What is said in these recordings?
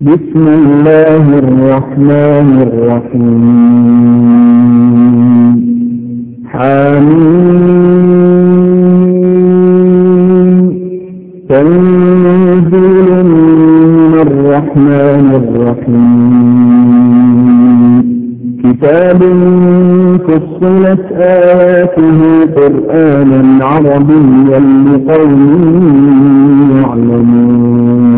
بسم الله الرحمن الرحيم. حميم. تنزيل من الرحمن الرحيم. كتاب فصلت آياته قرآنا عربيا لقوم يعلمون.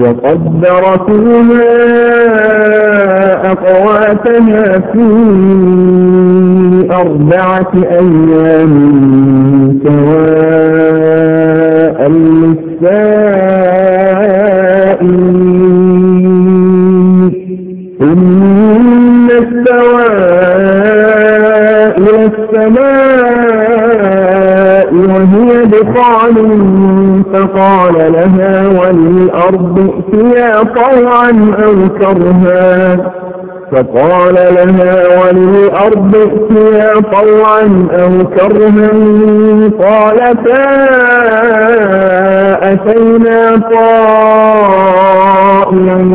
وقدر فيها أقواتها في أربعة أيام سواء للسائلين ائتيا طوعا أو كرها فقال لها وللأرض ائتيا طوعا أو كرها قالتا أتينا طائعين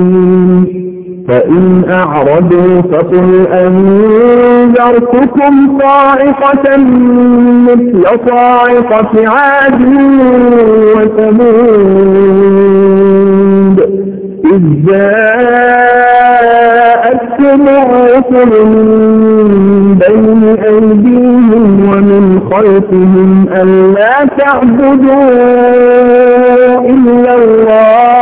فإن أعرضوا فقل أنذرتكم صاعقة مثل صاعقة عاد وثمود. إذ جاءتكم الرسل من بين أيديهم ومن خلفهم ألا تعبدوا إلا الله.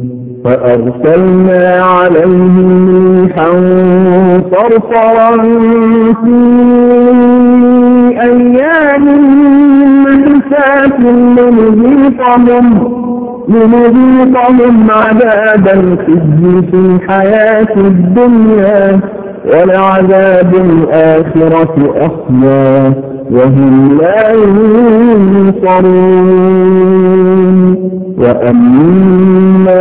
فأرسلنا عليهم ريحا صرصرا في أيام محسات لنذيقهم لنذيقهم عذاب الخزي في الحياة الدنيا ولعذاب الآخرة أخزى وهم لا ينصرون. وأما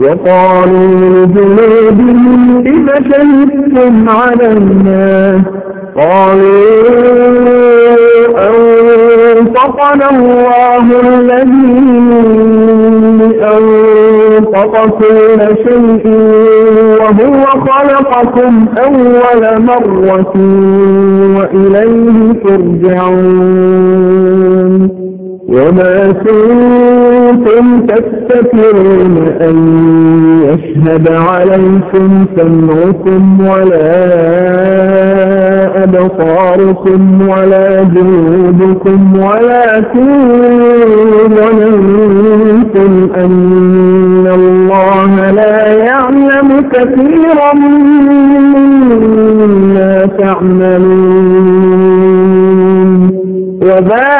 وقالوا لجلودهم لم شهدتم على الناس؟ قالوا أنطقنا الله الذي أنطق كل شيء وهو خلقكم أول مرة وإليه ترجعون. وما كنتم تستكرون أن يشهد عليكم سمعكم ولا أبصاركم ولا جنودكم ولكن ظننتم أن الله لا يعلم كثيرا مما تعملون.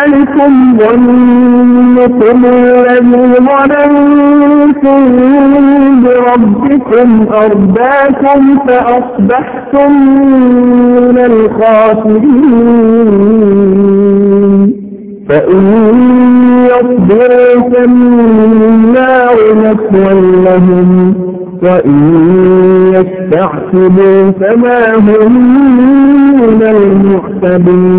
وذلكم ظنكم الذي ظننتم بربكم أرداكم فأصبحتم من الخاسرين. فإن يصبروا فالنار مثوى لهم وإن يستعتبوا فما هم من المعتبين.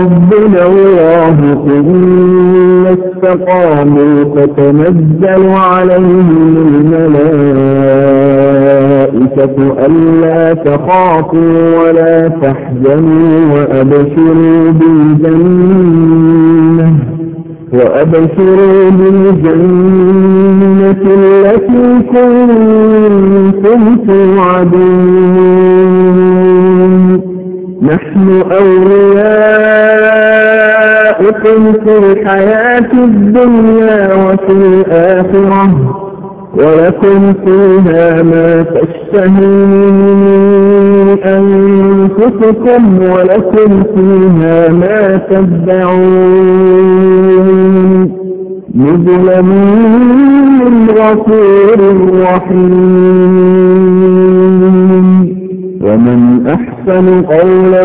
ربنا الله ثم استقاموا فتنزل عليهم الملائكة ألا تخافوا ولا تحزنوا وأبشروا بالجنة وأبشروا بالجنة التي كنتم توعدون الحياة الدنيا وفي الآخرة. ولكم فيها ما تشتهي أنفسكم ولكم فيها ما تدعون. نزلا من غفور رحيم. ومن أحسن قولا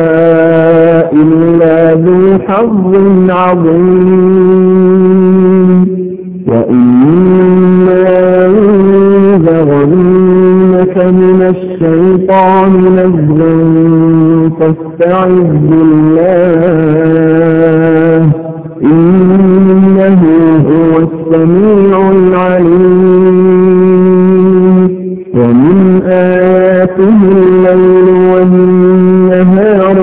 حظ عظيم. وإما ينزغنك من الشيطان نزغا فاستعذ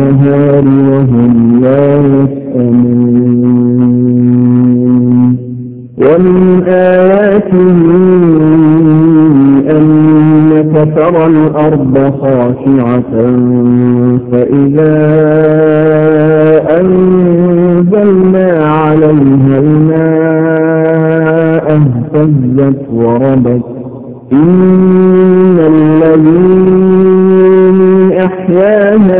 وهم لا يسأمون. ومن آياته أنك ترى الأرض خاشعة فإذا أنزلنا عليها الماء اهتزت وربت. إن الذي أحياها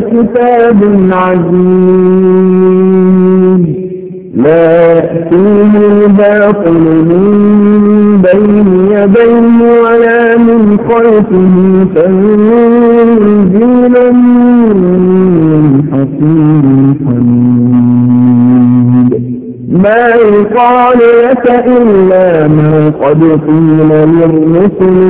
لكتاب عزيز. لا يأتيه الباطل من بين يديه ولا من خلفه تنزيل من حكيم حميد. ما يقال لك إلا ما قد قيل للرسل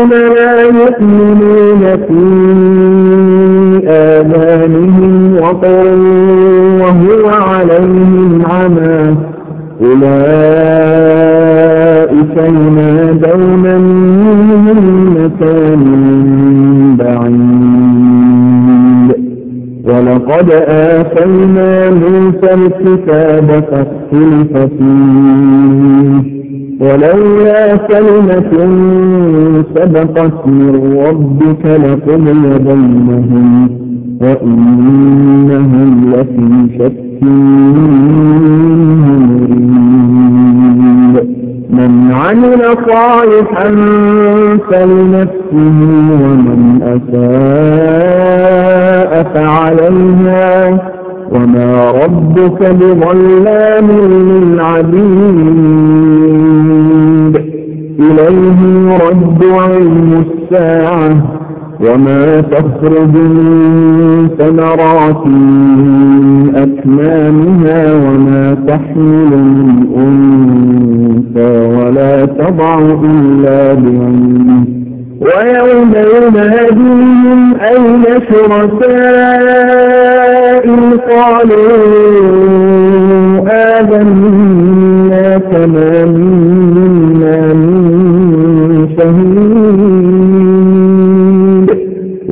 والذين لا يؤمنون في آذانهم وقر وهو عليهم عمى. أولئك ينادون من مكان بعيد. ولقد آتينا موسى الكتاب فاختلف فيه. ولولا كلمة سبقت من ربك لقضي بينهم وإنهم لفي شك من عمل صالحا فلنفسه ومن أساء فعليها وما ربك بظلام للعبيد إليه يرد علم الساعة وما تخرج من ثمرات أكمامها وما تحمل من أنثى ولا تضع إلا بعلمه. ويوم يناديهم أين شركائي قالوا آذنا كما منا.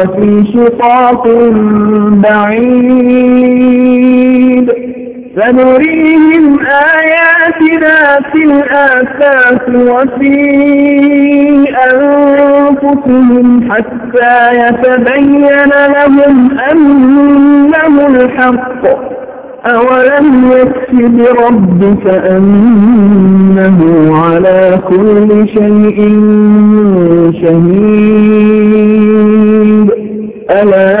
هو في شقاق بعيد. سنريهم آياتنا في الآفاق وفي أنفسهم حتى يتبين لهم أنه الحق. أولم يكف بربك أنه على كل شيء شهيد. ألا